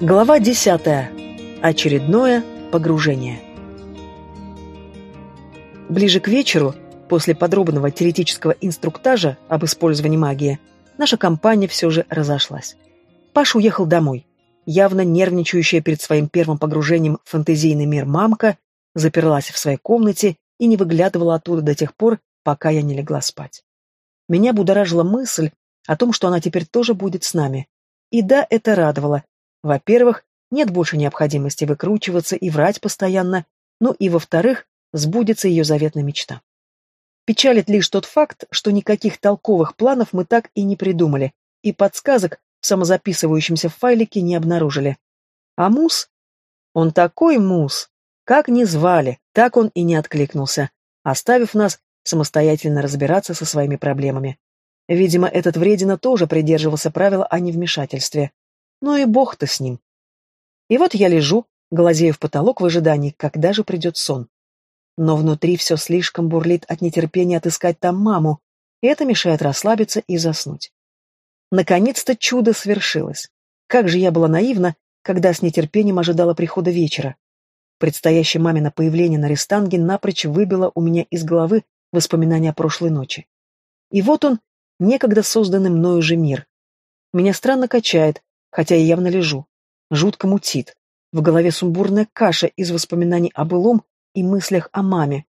Глава 10. Очередное погружение. Ближе к вечеру, после подробного теоретического инструктажа об использовании магии, наша компания все же разошлась. Паша уехал домой. Явно нервничающая перед своим первым погружением в фэнтезийный мир мамка заперлась в своей комнате и не выглядывала оттуда до тех пор, пока я не легла спать. Меня будоражила мысль о том, что она теперь тоже будет с нами. И да, это радовало, во-первых, нет больше необходимости выкручиваться и врать постоянно, ну и во-вторых, сбудется ее заветная мечта. Печалит лишь тот факт, что никаких толковых планов мы так и не придумали, и подсказок в самозаписывающемся файлике не обнаружили. А Мус? Он такой Мус! Как ни звали, так он и не откликнулся, оставив нас самостоятельно разбираться со своими проблемами. Видимо, этот вредина тоже придерживался правила о невмешательстве. Ну и бог-то с ним. И вот я лежу, глазею в потолок в ожидании, когда же придет сон. Но внутри все слишком бурлит от нетерпения отыскать там маму, и это мешает расслабиться и заснуть. Наконец-то чудо свершилось. Как же я была наивна, когда с нетерпением ожидала прихода вечера. Предстоящее мамино появление на рестанге напрочь выбило у меня из головы воспоминания о прошлой ночи. И вот он, некогда созданный мною же мир. Меня странно качает, хотя я явно лежу. Жутко мутит. В голове сумбурная каша из воспоминаний о былом и мыслях о маме.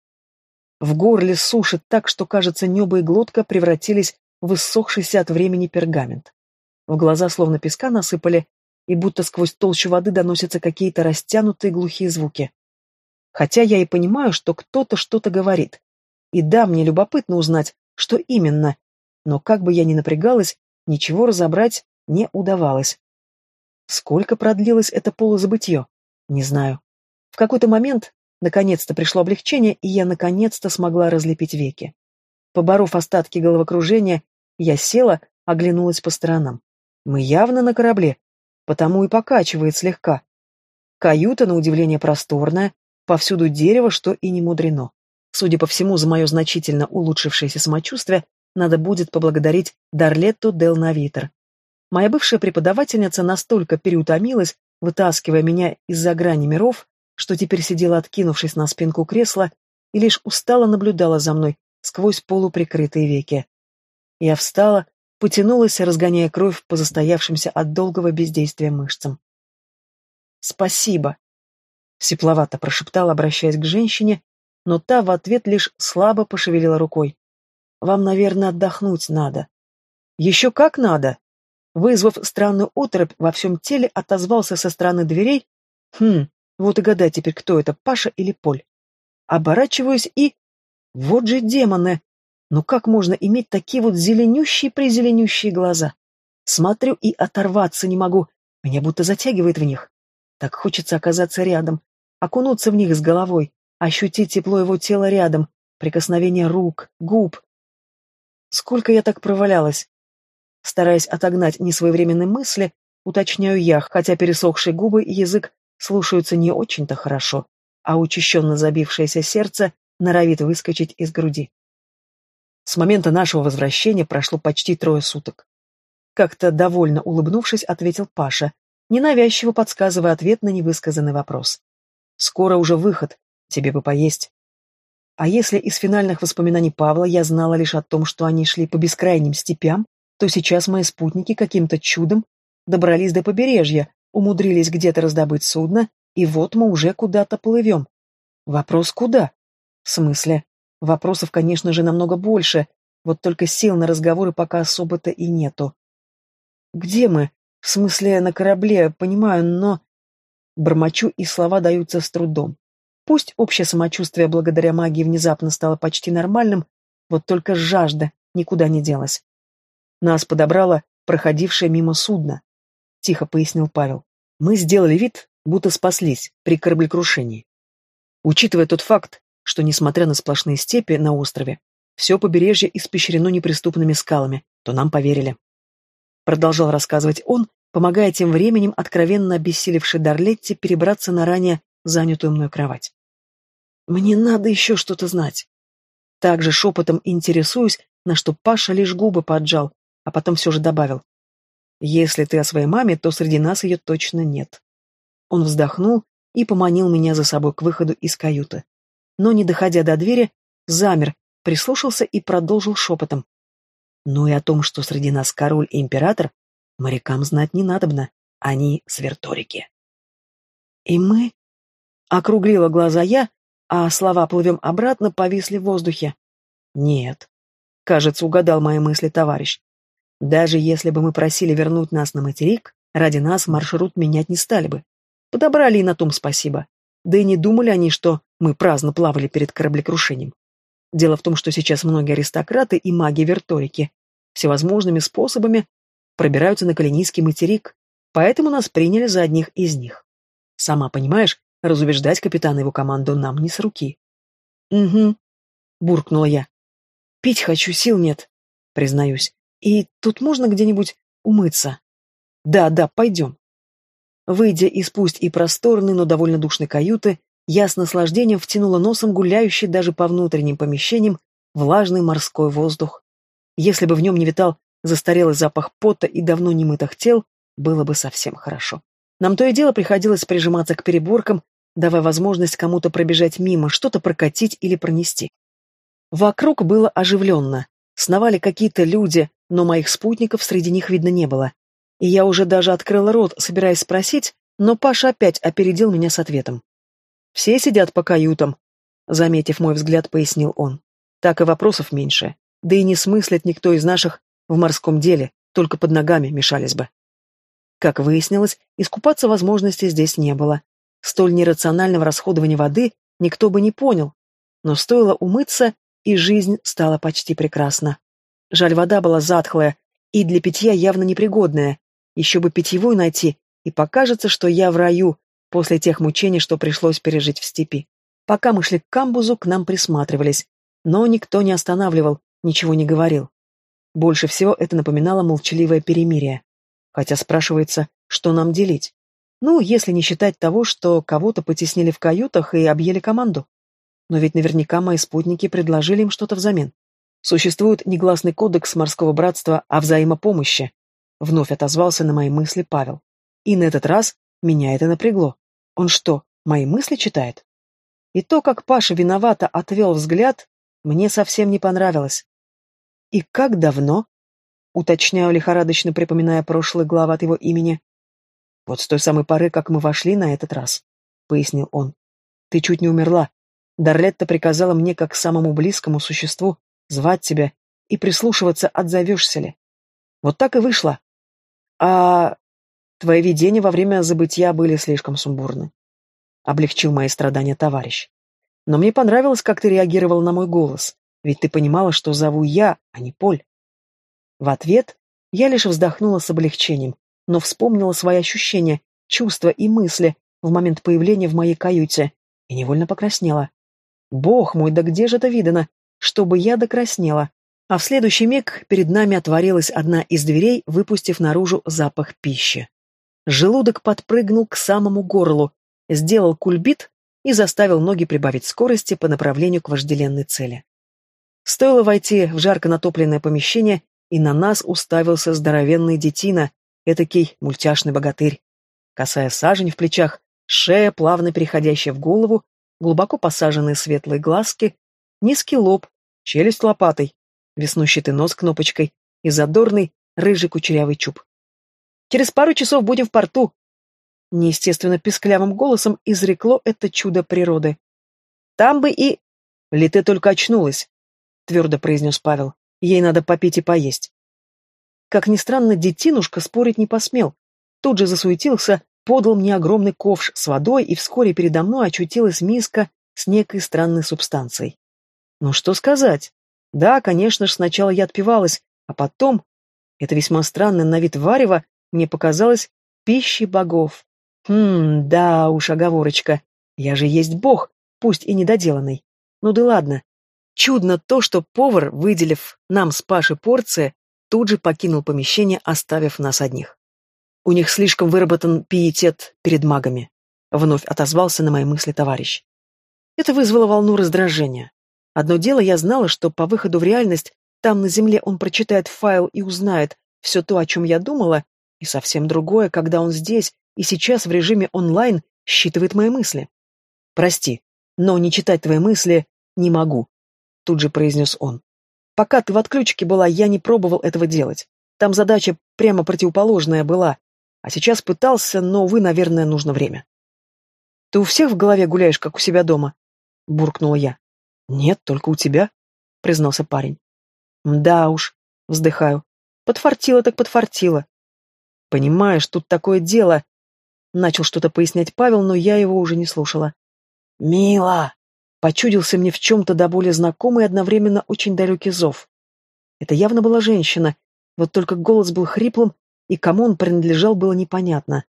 В горле сушит так, что, кажется, небо и глотка превратились в иссохшийся от времени пергамент. В глаза словно песка насыпали, и будто сквозь толщу воды доносятся какие-то растянутые глухие звуки. Хотя я и понимаю, что кто-то что-то говорит. И да, мне любопытно узнать, что именно, но как бы я ни напрягалась, ничего разобрать не удавалось. Сколько продлилось это полузабытье? Не знаю. В какой-то момент наконец-то пришло облегчение, и я наконец-то смогла разлепить веки. Поборов остатки головокружения, я села, оглянулась по сторонам. Мы явно на корабле, потому и покачивает слегка. Каюта, на удивление, просторная, повсюду дерево, что и не мудрено. Судя по всему, за мое значительно улучшившееся самочувствие надо будет поблагодарить Дарлетту Дел Навитер. Моя бывшая преподавательница настолько переутомилась, вытаскивая меня из-за грани миров, что теперь сидела, откинувшись на спинку кресла, и лишь устало наблюдала за мной сквозь полуприкрытые веки. Я встала, потянулась, разгоняя кровь по застоявшимся от долгого бездействия мышцам. «Спасибо», — сепловато прошептал, обращаясь к женщине, но та в ответ лишь слабо пошевелила рукой. «Вам, наверное, отдохнуть надо». «Еще как надо!» Вызвав странную оторопь, во всем теле отозвался со стороны дверей. Хм, вот и гадай теперь, кто это, Паша или Поль. Оборачиваюсь и... Вот же демоны! Ну как можно иметь такие вот зеленющие-призеленющие глаза? Смотрю и оторваться не могу, меня будто затягивает в них. Так хочется оказаться рядом, окунуться в них с головой, ощутить тепло его тела рядом, прикосновение рук, губ. Сколько я так провалялась, Стараясь отогнать несвоевременные мысли, уточняю я, хотя пересохшие губы и язык слушаются не очень-то хорошо, а учащенно забившееся сердце норовит выскочить из груди. С момента нашего возвращения прошло почти трое суток. Как-то довольно улыбнувшись, ответил Паша, ненавязчиво подсказывая ответ на невысказанный вопрос. «Скоро уже выход, тебе бы поесть». А если из финальных воспоминаний Павла я знала лишь о том, что они шли по бескрайним степям, то сейчас мои спутники каким-то чудом добрались до побережья, умудрились где-то раздобыть судно, и вот мы уже куда-то плывем. Вопрос куда? В смысле? Вопросов, конечно же, намного больше, вот только сил на разговоры пока особо-то и нету. Где мы? В смысле, на корабле, понимаю, но... Бормочу, и слова даются с трудом. Пусть общее самочувствие благодаря магии внезапно стало почти нормальным, вот только жажда никуда не делась. Нас подобрало проходившее мимо судно, — тихо пояснил Павел. Мы сделали вид, будто спаслись при кораблекрушении. Учитывая тот факт, что, несмотря на сплошные степи на острове, все побережье испещрено неприступными скалами, то нам поверили. Продолжал рассказывать он, помогая тем временем откровенно обессилевшей Дарлетте перебраться на ранее занятую мной кровать. «Мне надо еще что-то знать». Также шепотом интересуюсь, на что Паша лишь губы поджал, а потом все же добавил. Если ты о своей маме, то среди нас ее точно нет. Он вздохнул и поманил меня за собой к выходу из каюты. Но, не доходя до двери, замер, прислушался и продолжил шепотом. Ну и о том, что среди нас король и император, морякам знать не надобно. Они сверторики. И мы... Округлила глаза я, а слова «плывем обратно» повисли в воздухе. Нет. Кажется, угадал мои мысли товарищ. Даже если бы мы просили вернуть нас на материк, ради нас маршрут менять не стали бы. Подобрали и на том спасибо. Да и не думали они, что мы праздно плавали перед кораблекрушением. Дело в том, что сейчас многие аристократы и маги-верторики всевозможными способами пробираются на Калинийский материк, поэтому нас приняли за одних из них. Сама понимаешь, разубеждать капитана и его команду нам не с руки. «Угу», — буркнула я. «Пить хочу, сил нет», — признаюсь. «И тут можно где-нибудь умыться?» «Да, да, пойдем». Выйдя из пусть и просторной, но довольно душной каюты, я с наслаждением втянула носом гуляющий даже по внутренним помещениям влажный морской воздух. Если бы в нем не витал застарелый запах пота и давно немытых тел, было бы совсем хорошо. Нам то и дело приходилось прижиматься к переборкам, давая возможность кому-то пробежать мимо, что-то прокатить или пронести. Вокруг было оживленно. Сновали какие-то люди, но моих спутников среди них видно не было. И я уже даже открыла рот, собираясь спросить, но Паша опять опередил меня с ответом. «Все сидят по каютам», — заметив мой взгляд, пояснил он. «Так и вопросов меньше. Да и не смыслит никто из наших в морском деле, только под ногами мешались бы». Как выяснилось, искупаться возможности здесь не было. Столь нерационального расходования воды никто бы не понял. Но стоило умыться, и жизнь стала почти прекрасна. Жаль, вода была затхлая и для питья явно непригодная. Еще бы питьевую найти, и покажется, что я в раю после тех мучений, что пришлось пережить в степи. Пока мы шли к камбузу, к нам присматривались, но никто не останавливал, ничего не говорил. Больше всего это напоминало молчаливое перемирие. Хотя спрашивается, что нам делить? Ну, если не считать того, что кого-то потеснили в каютах и объели команду. Но ведь наверняка мои спутники предложили им что-то взамен. Существует негласный кодекс морского братства о взаимопомощи. Вновь отозвался на мои мысли Павел. И на этот раз меня это напрягло. Он что, мои мысли читает? И то, как Паша виновато отвел взгляд, мне совсем не понравилось. И как давно? Уточняю, лихорадочно припоминая прошлые главы от его имени. Вот с той самой поры, как мы вошли на этот раз, — пояснил он. Ты чуть не умерла. Дарлетта приказала мне, как самому близкому существу, звать тебя и прислушиваться, отзовешься ли. Вот так и вышло. А твои видения во время забытия были слишком сумбурны. Облегчил мои страдания товарищ. Но мне понравилось, как ты реагировал на мой голос, ведь ты понимала, что зову я, а не Поль. В ответ я лишь вздохнула с облегчением, но вспомнила свои ощущения, чувства и мысли в момент появления в моей каюте и невольно покраснела. Бог мой, да где же это видано, чтобы я докраснела? А в следующий миг перед нами отворилась одна из дверей, выпустив наружу запах пищи. Желудок подпрыгнул к самому горлу, сделал кульбит и заставил ноги прибавить скорости по направлению к вожделенной цели. Стоило войти в жарко натопленное помещение, и на нас уставился здоровенный детина, этакий мультяшный богатырь. Косая сажень в плечах, шея, плавно переходящая в голову, глубоко посаженные светлые глазки, низкий лоб, челюсть лопатой, веснущатый нос кнопочкой и задорный рыжий кучерявый чуб. «Через пару часов будем в порту!» Неестественно писклявым голосом изрекло это чудо природы. «Там бы и...» «Ли ты только очнулась?» — твердо произнес Павел. «Ей надо попить и поесть». Как ни странно, детинушка спорить не посмел. Тут же засуетился, подал мне огромный ковш с водой, и вскоре передо мной очутилась миска с некой странной субстанцией. Ну что сказать? Да, конечно же, сначала я отпивалась, а потом... Это весьма странное на вид варево мне показалось пищей богов. Хм, да уж, оговорочка. Я же есть бог, пусть и недоделанный. Ну да ладно. Чудно то, что повар, выделив нам с Пашей порции, тут же покинул помещение, оставив нас одних. У них слишком выработан пиетет перед магами. Вновь отозвался на мои мысли товарищ. Это вызвало волну раздражения. Одно дело я знала, что по выходу в реальность там на земле он прочитает файл и узнает все то, о чем я думала, И совсем другое, когда он здесь и сейчас в режиме онлайн считывает мои мысли. «Прости, но не читать твои мысли не могу», — тут же произнес он. «Пока ты в отключке была, я не пробовал этого делать. Там задача прямо противоположная была. А сейчас пытался, но, увы, наверное, нужно время». «Ты у всех в голове гуляешь, как у себя дома?» — буркнула я. «Нет, только у тебя», — признался парень. «Да уж», — вздыхаю. «Подфартило так подфартило». «Понимаешь, тут такое дело...» Начал что-то пояснять Павел, но я его уже не слушала. «Мила!» Почудился мне в чем-то до боли знакомый и одновременно очень далекий зов. Это явно была женщина, вот только голос был хриплым, и кому он принадлежал, было непонятно.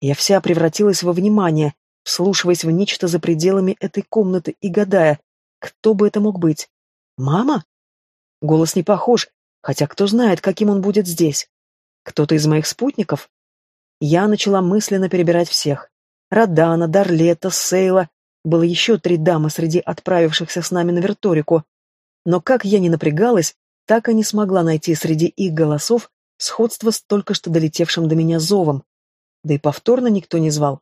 Я вся превратилась во внимание, вслушиваясь в нечто за пределами этой комнаты и гадая, кто бы это мог быть? Мама? Голос не похож, хотя кто знает, каким он будет здесь. Кто-то из моих спутников? Я начала мысленно перебирать всех. Радана, Дарлета, Сейла, было еще три дамы среди отправившихся с нами на Верторику. Но как я не напрягалась, так и не смогла найти среди их голосов сходство с только что долетевшим до меня зовом. Да и повторно никто не звал.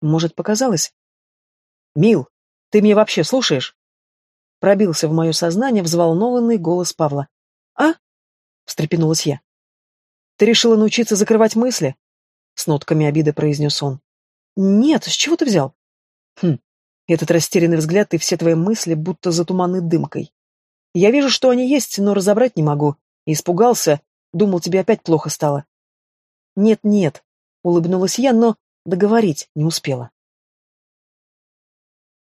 Может, показалось? «Мил, ты меня вообще слушаешь?» Пробился в мое сознание взволнованный голос Павла. «А?» — встрепенулась я. «Ты решила научиться закрывать мысли?» С нотками обиды произнес он. «Нет, с чего ты взял?» «Хм, этот растерянный взгляд и все твои мысли будто затуманы дымкой. Я вижу, что они есть, но разобрать не могу. Испугался, думал, тебе опять плохо стало. Нет-нет, улыбнулась я, но договорить не успела.